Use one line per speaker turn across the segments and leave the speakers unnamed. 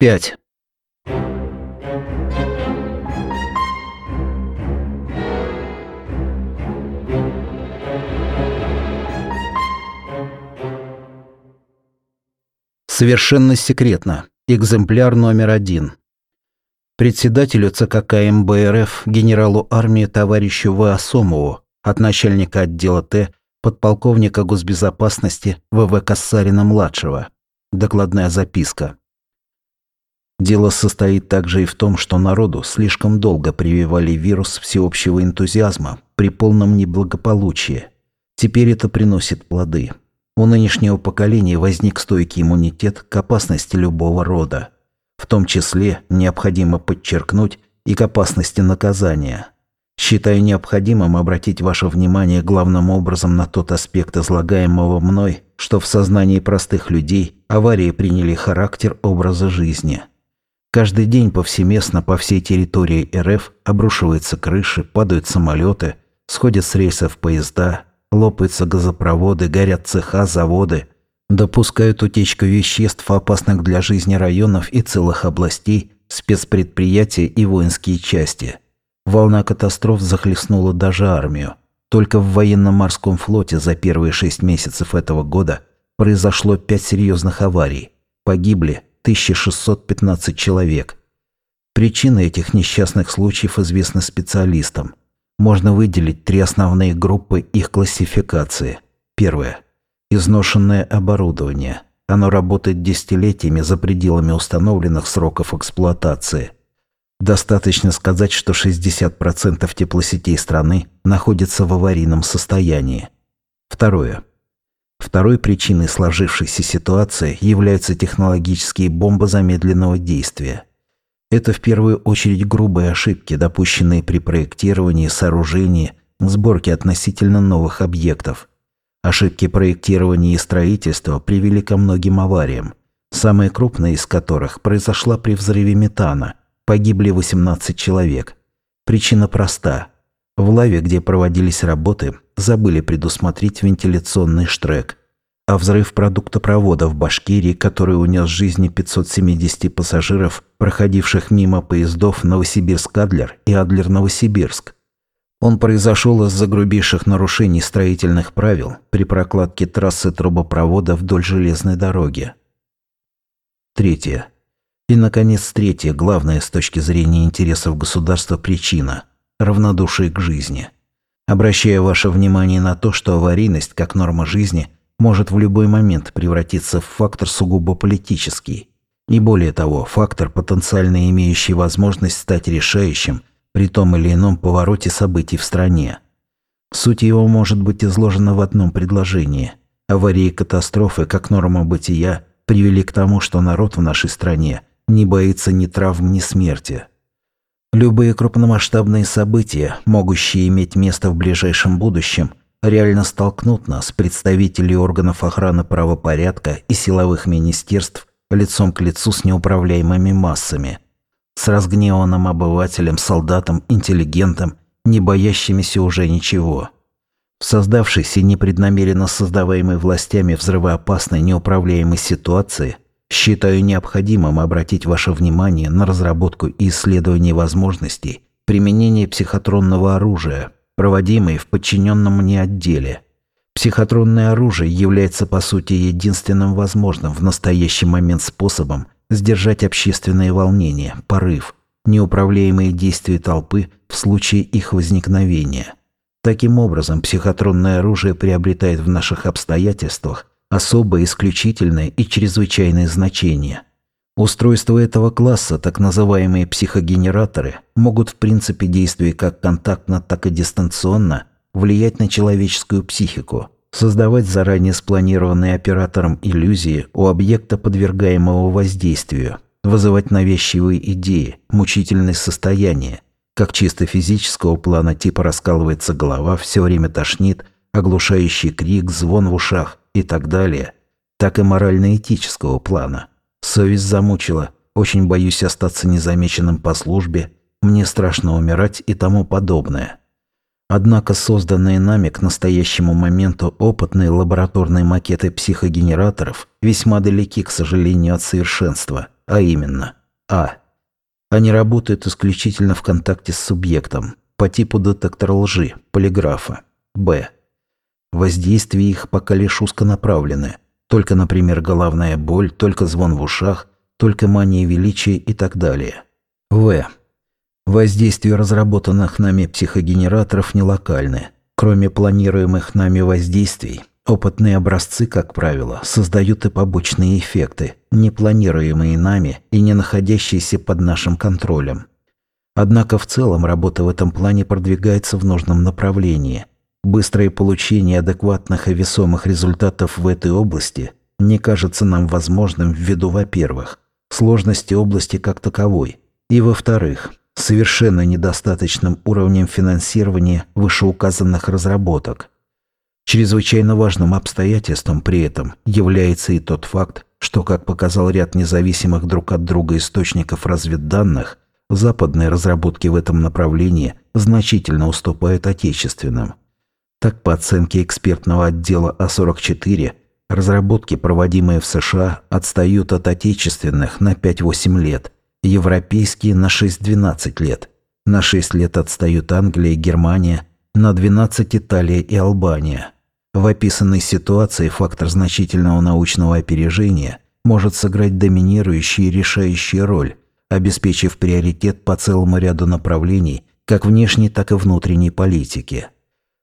5. Совершенно секретно. Экземпляр номер один. Председателю ЦК МБРФ генералу армии товарищу В. Асомову от начальника отдела Т подполковника госбезопасности ВВ Кассарина-младшего. Докладная записка. Дело состоит также и в том, что народу слишком долго прививали вирус всеобщего энтузиазма при полном неблагополучии. Теперь это приносит плоды. У нынешнего поколения возник стойкий иммунитет к опасности любого рода. В том числе необходимо подчеркнуть и к опасности наказания. Считаю необходимым обратить ваше внимание главным образом на тот аспект излагаемого мной, что в сознании простых людей аварии приняли характер образа жизни – Каждый день повсеместно по всей территории РФ обрушиваются крыши, падают самолеты, сходят с рейсов поезда, лопаются газопроводы, горят цеха, заводы, допускают утечку веществ, опасных для жизни районов и целых областей, спецпредприятия и воинские части. Волна катастроф захлестнула даже армию. Только в военно-морском флоте за первые шесть месяцев этого года произошло пять серьезных аварий. Погибли 1615 человек. Причины этих несчастных случаев известны специалистам. Можно выделить три основные группы их классификации. Первое. Изношенное оборудование. Оно работает десятилетиями за пределами установленных сроков эксплуатации. Достаточно сказать, что 60% теплосетей страны находятся в аварийном состоянии. Второе. Второй причиной сложившейся ситуации являются технологические бомбы замедленного действия. Это в первую очередь грубые ошибки, допущенные при проектировании, сооружении, сборке относительно новых объектов. Ошибки проектирования и строительства привели ко многим авариям, самая крупная из которых произошла при взрыве метана. Погибли 18 человек. Причина проста. В лаве, где проводились работы, забыли предусмотреть вентиляционный штрек, а взрыв продуктопровода в Башкирии, который унес жизни 570 пассажиров, проходивших мимо поездов Новосибирск-Адлер и Адлер-Новосибирск. Он произошел из-за грубейших нарушений строительных правил при прокладке трассы трубопровода вдоль железной дороги. Третье. И, наконец, третья, главная с точки зрения интересов государства причина – равнодушие к жизни – Обращаю ваше внимание на то, что аварийность, как норма жизни, может в любой момент превратиться в фактор сугубо политический. И более того, фактор, потенциально имеющий возможность стать решающим при том или ином повороте событий в стране. Суть его может быть изложена в одном предложении. Аварии и катастрофы, как норма бытия, привели к тому, что народ в нашей стране не боится ни травм, ни смерти. Любые крупномасштабные события, могущие иметь место в ближайшем будущем, реально столкнут нас, представителей органов охраны правопорядка и силовых министерств, лицом к лицу с неуправляемыми массами, с разгневанным обывателем, солдатом, интеллигентом, не боящимися уже ничего. В создавшейся непреднамеренно создаваемой властями взрывоопасной неуправляемой ситуации – Считаю необходимым обратить ваше внимание на разработку и исследование возможностей применения психотронного оружия, проводимой в подчиненном мне отделе. Психотронное оружие является по сути единственным возможным в настоящий момент способом сдержать общественные волнения, порыв, неуправляемые действия толпы в случае их возникновения. Таким образом, психотронное оружие приобретает в наших обстоятельствах особое, исключительное и чрезвычайное значение. Устройства этого класса, так называемые психогенераторы, могут в принципе действуя как контактно, так и дистанционно влиять на человеческую психику, создавать заранее спланированные оператором иллюзии у объекта, подвергаемого воздействию, вызывать навязчивые идеи, мучительные состояния, как чисто физического плана типа раскалывается голова, все время тошнит, оглушающий крик, звон в ушах, и так далее, так и морально-этического плана. Совесть замучила, очень боюсь остаться незамеченным по службе, мне страшно умирать и тому подобное. Однако созданные нами к настоящему моменту опытные лабораторные макеты психогенераторов весьма далеки, к сожалению, от совершенства, а именно А. Они работают исключительно в контакте с субъектом, по типу детектора лжи, полиграфа. Б. Воздействие их пока лишь узконаправленное. Только, например, головная боль, только звон в ушах, только мания величия и так далее. В. Воздействие разработанных нами психогенераторов не локальное. Кроме планируемых нами воздействий, опытные образцы, как правило, создают и побочные эффекты, не планируемые нами и не находящиеся под нашим контролем. Однако в целом работа в этом плане продвигается в нужном направлении. Быстрое получение адекватных и весомых результатов в этой области не кажется нам возможным ввиду, во-первых, сложности области как таковой, и, во-вторых, совершенно недостаточным уровнем финансирования вышеуказанных разработок. Чрезвычайно важным обстоятельством при этом является и тот факт, что, как показал ряд независимых друг от друга источников разведданных, Западные разработки в этом направлении значительно уступают отечественным. Так, по оценке экспертного отдела А44, разработки, проводимые в США, отстают от отечественных на 5-8 лет, европейские на 6-12 лет. На 6 лет отстают Англия и Германия, на 12 Италия и Албания. В описанной ситуации фактор значительного научного опережения может сыграть доминирующую и решающую роль, обеспечив приоритет по целому ряду направлений как внешней, так и внутренней политики.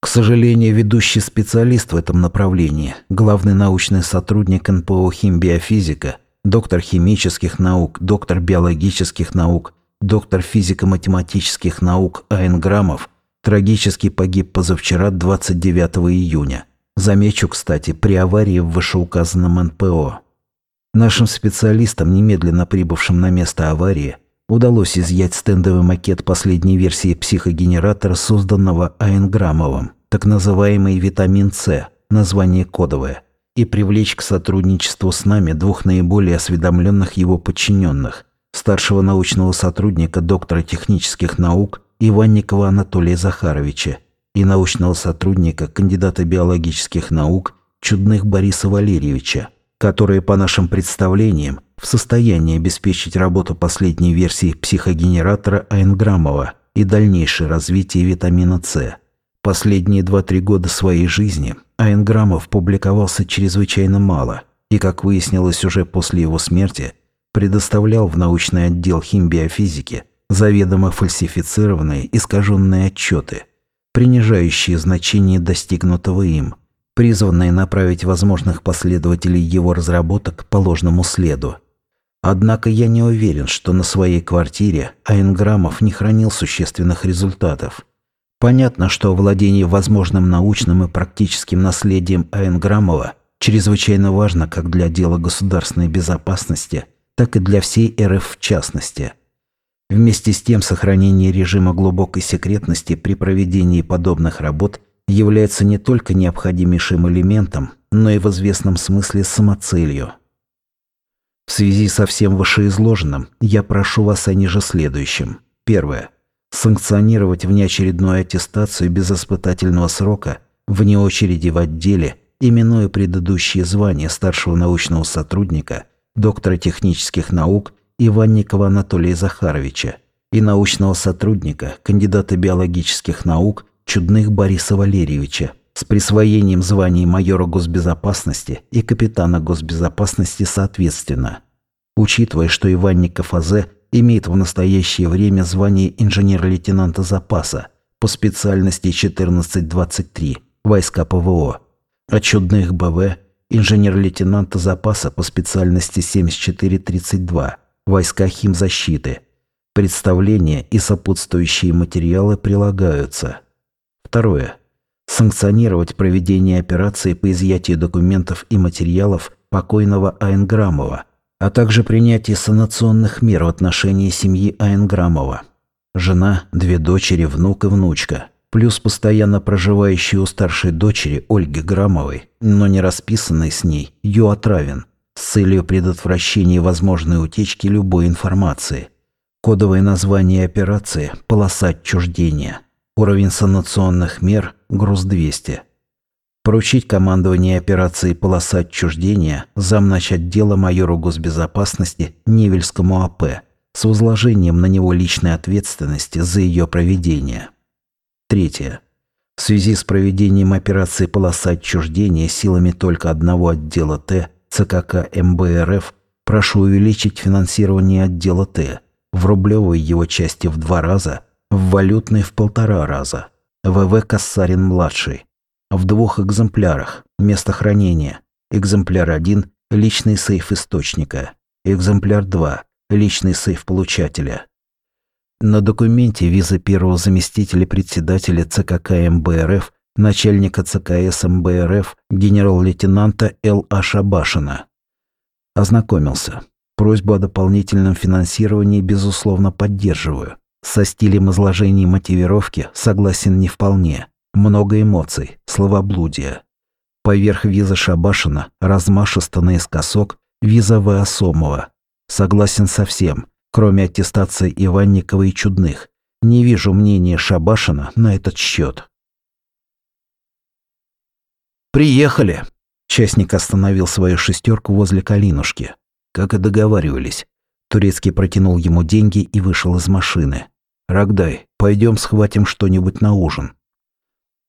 К сожалению, ведущий специалист в этом направлении, главный научный сотрудник НПО «Химбиофизика», доктор химических наук, доктор биологических наук, доктор физико-математических наук А.Н. Грамов, трагически погиб позавчера 29 июня. Замечу, кстати, при аварии в вышеуказанном НПО. Нашим специалистам, немедленно прибывшим на место аварии, удалось изъять стендовый макет последней версии психогенератора, созданного Айнграмовым, так называемый витамин С, название кодовое, и привлечь к сотрудничеству с нами двух наиболее осведомленных его подчиненных, старшего научного сотрудника доктора технических наук Иванникова Анатолия Захаровича и научного сотрудника, кандидата биологических наук Чудных Бориса Валерьевича, которые, по нашим представлениям, в состоянии обеспечить работу последней версии психогенератора Айнграмова и дальнейшее развитие витамина С. Последние 2-3 года своей жизни Айнграмов публиковался чрезвычайно мало и, как выяснилось уже после его смерти, предоставлял в научный отдел химбиофизики заведомо фальсифицированные искаженные отчеты, принижающие значение достигнутого им – призванные направить возможных последователей его разработок по ложному следу. Однако я не уверен, что на своей квартире Айнграмов не хранил существенных результатов. Понятно, что владение возможным научным и практическим наследием Айнграмова чрезвычайно важно как для дела государственной безопасности, так и для всей РФ в частности. Вместе с тем сохранение режима глубокой секретности при проведении подобных работ является не только необходимейшим элементом, но и в известном смысле самоцелью. В связи со всем вышеизложенным, я прошу вас о ниже следующем. Первое. Санкционировать внеочередную аттестацию без испытательного срока вне очереди в отделе, именуя предыдущие звания старшего научного сотрудника, доктора технических наук Иванникова Анатолия Захаровича и научного сотрудника, кандидата биологических наук Чудных Бориса Валерьевича с присвоением званий майора госбезопасности и капитана госбезопасности соответственно, учитывая, что Иванников АЗ имеет в настоящее время звание инженер-лейтенанта запаса по специальности 1423 войска ПВО, а Чудных БВ инженер-лейтенанта запаса по специальности 7432 войска химзащиты. Представления и сопутствующие материалы прилагаются. Второе. Санкционировать проведение операции по изъятию документов и материалов покойного Айнграмова, а также принятие санационных мер в отношении семьи Айнграмова. Жена, две дочери, внук и внучка, плюс постоянно проживающий у старшей дочери Ольги Грамовой, но не расписанный с ней, Юатравин, с целью предотвращения возможной утечки любой информации. Кодовое название операции – «Полоса отчуждения». Уровень санационных мер – груз 200. Поручить командование операции «Полоса отчуждения» замнач отдела майору госбезопасности Невельскому АП с возложением на него личной ответственности за ее проведение. Третье. В связи с проведением операции «Полоса отчуждения» силами только одного отдела Т ЦКК МБРФ прошу увеличить финансирование отдела Т в рублевой его части в два раза, в валютной в полтора раза. ВВ Кассарин-младший в двух экземплярах. Место хранения. Экземпляр 1 – личный сейф источника. Экземпляр 2 – личный сейф получателя. На документе виза первого заместителя председателя ЦКК МБРФ, начальника ЦКС МБРФ, генерал-лейтенанта Л.А. Шабашина. Ознакомился. Просьбу о дополнительном финансировании, безусловно, поддерживаю. Со стилем изложения и мотивировки согласен не вполне. Много эмоций, словоблудия. Поверх виза Шабашина, размашисто наискосок, виза В. Осомова. Согласен со всем, кроме аттестации Иванникова и Чудных. Не вижу мнения Шабашина на этот счет. «Приехали!» Частник остановил свою шестерку возле Калинушки. Как и договаривались. Турецкий протянул ему деньги и вышел из машины. «Рогдай, пойдем схватим что-нибудь на ужин».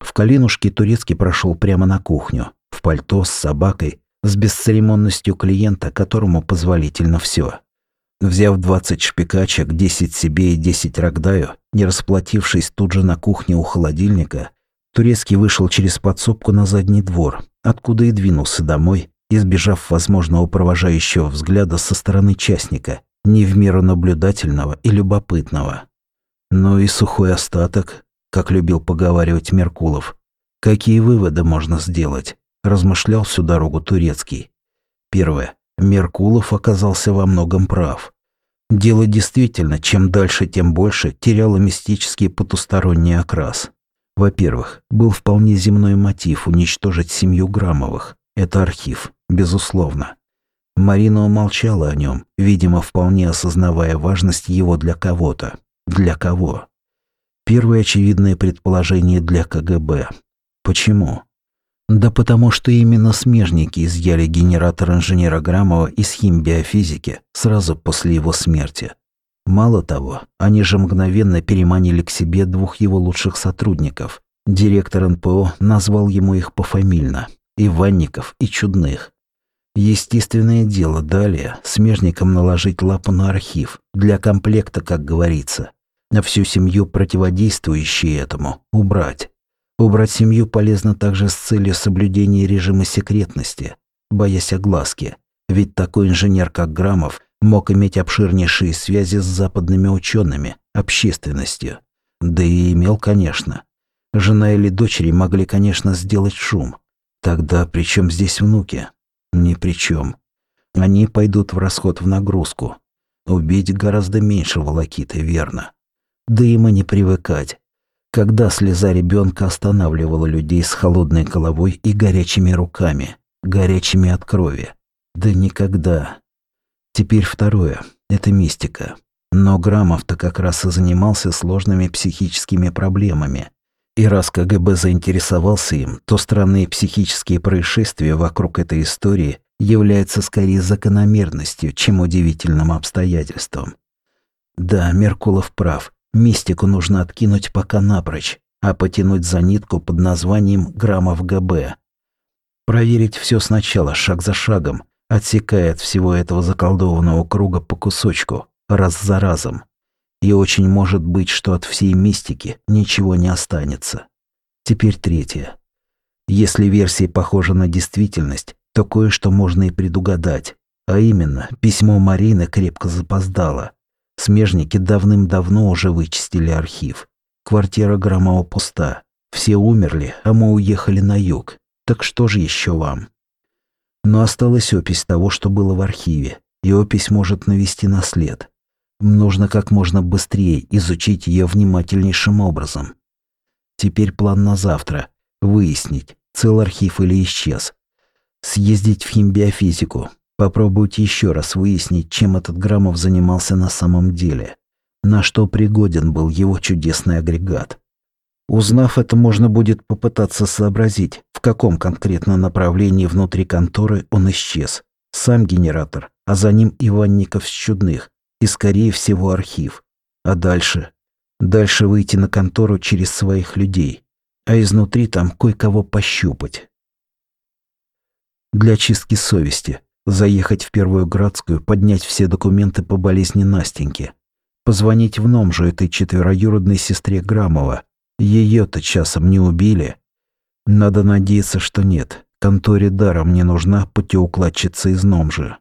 В Калинушке Турецкий прошел прямо на кухню, в пальто, с собакой, с бесцеремонностью клиента, которому позволительно все. Взяв 20 шпикачек, 10 себе и 10 рогдаю, не расплатившись тут же на кухне у холодильника, Турецкий вышел через подсобку на задний двор, откуда и двинулся домой, избежав возможного провожающего взгляда со стороны частника, не в меру наблюдательного и любопытного. Ну и сухой остаток, как любил поговаривать Меркулов. Какие выводы можно сделать? Размышлял всю дорогу Турецкий. Первое. Меркулов оказался во многом прав. Дело действительно, чем дальше, тем больше, теряло мистический потусторонний окрас. Во-первых, был вполне земной мотив уничтожить семью Граммовых. Это архив, безусловно. Марина умолчала о нем, видимо, вполне осознавая важность его для кого-то. Для кого? Первое очевидное предположение для КГБ. Почему? Да потому что именно смежники изъяли генератор инженера Грамова из химбиофизики сразу после его смерти. Мало того, они же мгновенно переманили к себе двух его лучших сотрудников. Директор НПО назвал ему их пофамильно – Иванников и Чудных. Естественное дело далее смежникам наложить лапу на архив, для комплекта, как говорится на всю семью, противодействующие этому, убрать. Убрать семью полезно также с целью соблюдения режима секретности, боясь огласки. Ведь такой инженер, как Грамов, мог иметь обширнейшие связи с западными учеными, общественностью. Да и имел, конечно. Жена или дочери могли, конечно, сделать шум. Тогда при чем здесь внуки? Ни при чем. Они пойдут в расход в нагрузку. Убить гораздо меньше волокиты, верно. И не привыкать. Когда слеза ребенка останавливала людей с холодной головой и горячими руками, горячими от крови. Да никогда. Теперь второе – это мистика. Но Грамов-то как раз и занимался сложными психическими проблемами. И раз КГБ заинтересовался им, то странные психические происшествия вокруг этой истории являются скорее закономерностью, чем удивительным обстоятельством. Да, Меркулов прав. Мистику нужно откинуть пока напрочь, а потянуть за нитку под названием граммов ГБ. Проверить все сначала, шаг за шагом, отсекая от всего этого заколдованного круга по кусочку, раз за разом. И очень может быть, что от всей мистики ничего не останется. Теперь третье. Если версия похожа на действительность, то кое-что можно и предугадать. А именно, письмо Марины крепко запоздало. Смежники давным-давно уже вычистили архив. Квартира Громова пуста. Все умерли, а мы уехали на юг. Так что же еще вам? Но осталась опись того, что было в архиве, и опись может навести на след. Нужно как можно быстрее изучить ее внимательнейшим образом. Теперь план на завтра – выяснить, цел архив или исчез. Съездить в химбиофизику, Попробуйте еще раз выяснить, чем этот Грамов занимался на самом деле. На что пригоден был его чудесный агрегат. Узнав это, можно будет попытаться сообразить, в каком конкретно направлении внутри конторы он исчез. Сам генератор, а за ним Иванников с Чудных и, скорее всего, архив. А дальше? Дальше выйти на контору через своих людей, а изнутри там кое-кого пощупать. Для чистки совести. Заехать в Первую Градскую, поднять все документы по болезни Настеньки. Позвонить в ном же этой четвероюродной сестре Грамова. Ее-то часом не убили. Надо надеяться, что нет. Конторе даром не нужна путеукладчица из Номжи.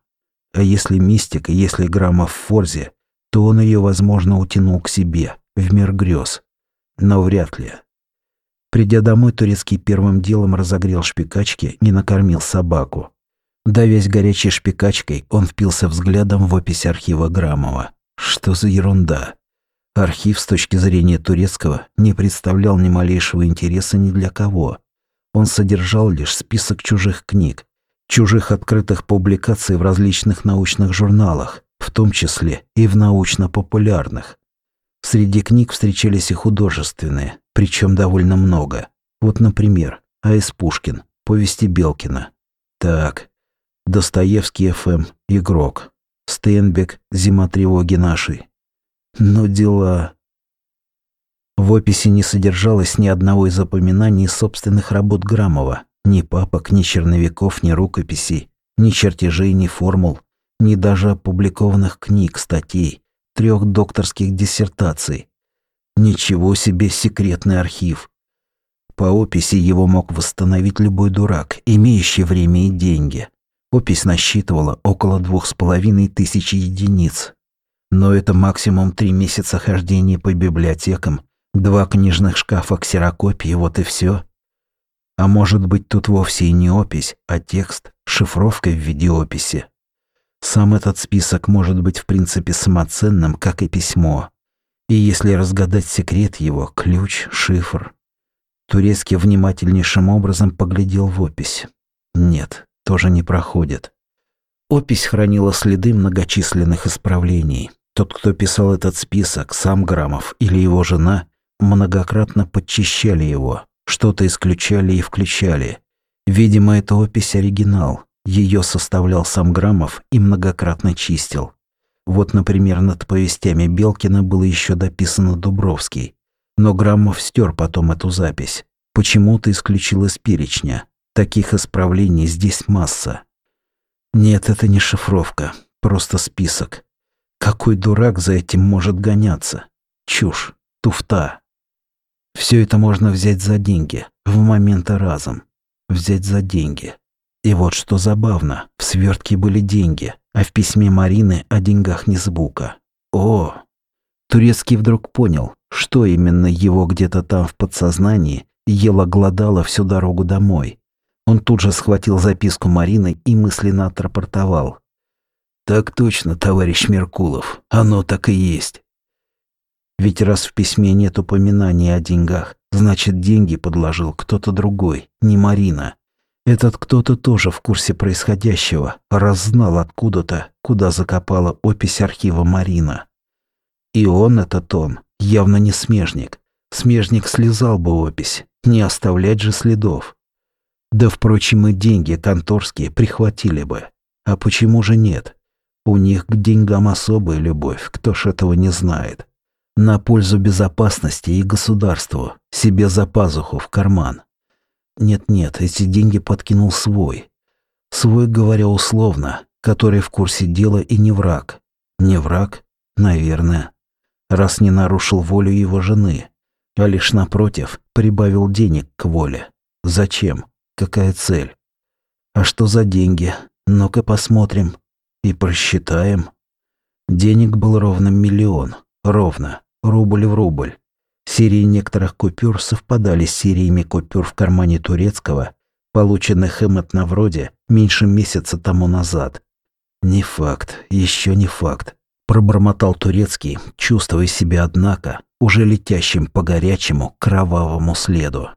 А если мистик, если Грамов в Форзе, то он ее, возможно, утянул к себе, в мир грез. Но вряд ли. Придя домой, Турецкий первым делом разогрел шпикачки, не накормил собаку. Давясь горячей шпикачкой, он впился взглядом в опись архива Грамова. Что за ерунда? Архив с точки зрения турецкого не представлял ни малейшего интереса ни для кого. Он содержал лишь список чужих книг, чужих открытых публикаций в различных научных журналах, в том числе и в научно-популярных. Среди книг встречались и художественные, причем довольно много. Вот, например, А.С. Пушкин, повести Белкина. Так, Достоевский Ф.М., Игрок, Стейнбек, Зима тревоги нашей. Но дела... В описи не содержалось ни одного из запоминаний собственных работ Грамова, ни папок, ни черновиков, ни рукописей, ни чертежей, ни формул, ни даже опубликованных книг, статей, трех докторских диссертаций. Ничего себе секретный архив. По описи его мог восстановить любой дурак, имеющий время и деньги. Опись насчитывала около двух с половиной тысяч единиц. Но это максимум три месяца хождения по библиотекам, два книжных шкафа ксерокопии, вот и все. А может быть тут вовсе и не опись, а текст, шифровка в виде описи. Сам этот список может быть в принципе самоценным, как и письмо. И если разгадать секрет его, ключ, шифр. Турецкий внимательнейшим образом поглядел в опись. Нет, тоже не проходит. Опись хранила следы многочисленных исправлений. Тот, кто писал этот список, сам Грамов или его жена, многократно подчищали его, что-то исключали и включали. Видимо, это опись оригинал. Ее составлял сам Грамов и многократно чистил. Вот, например, над повестями Белкина было еще дописано Дубровский. Но Грамов стер потом эту запись. Почему-то исключил из перечня. Таких исправлений здесь масса. Нет, это не шифровка, просто список. Какой дурак за этим может гоняться? Чушь, туфта. Все это можно взять за деньги, в моменты разом. Взять за деньги. И вот что забавно, в свертке были деньги, а в письме Марины о деньгах не звука. О! Турецкий вдруг понял, что именно его где-то там в подсознании ело-гладало всю дорогу домой. Он тут же схватил записку Марины и мысленно отрапортовал. «Так точно, товарищ Меркулов, оно так и есть». Ведь раз в письме нет упоминания о деньгах, значит, деньги подложил кто-то другой, не Марина. Этот кто-то тоже в курсе происходящего, раз знал откуда-то, куда закопала опись архива Марина. И он, этот он, явно не смежник. Смежник слезал бы опись, не оставлять же следов. Да, впрочем, и деньги конторские прихватили бы. А почему же нет? У них к деньгам особая любовь, кто ж этого не знает. На пользу безопасности и государству, себе за пазуху в карман. Нет-нет, эти деньги подкинул свой. Свой, говоря условно, который в курсе дела и не враг. Не враг? Наверное. Раз не нарушил волю его жены, а лишь напротив прибавил денег к воле. Зачем? Какая цель? А что за деньги? Ну-ка посмотрим. И просчитаем. Денег был ровно миллион. Ровно. Рубль в рубль. Серии некоторых купюр совпадали с сериями купюр в кармане турецкого, полученных им от Навроде меньше месяца тому назад. Не факт, еще не факт. Пробормотал турецкий, чувствуя себя, однако, уже летящим по горячему кровавому следу.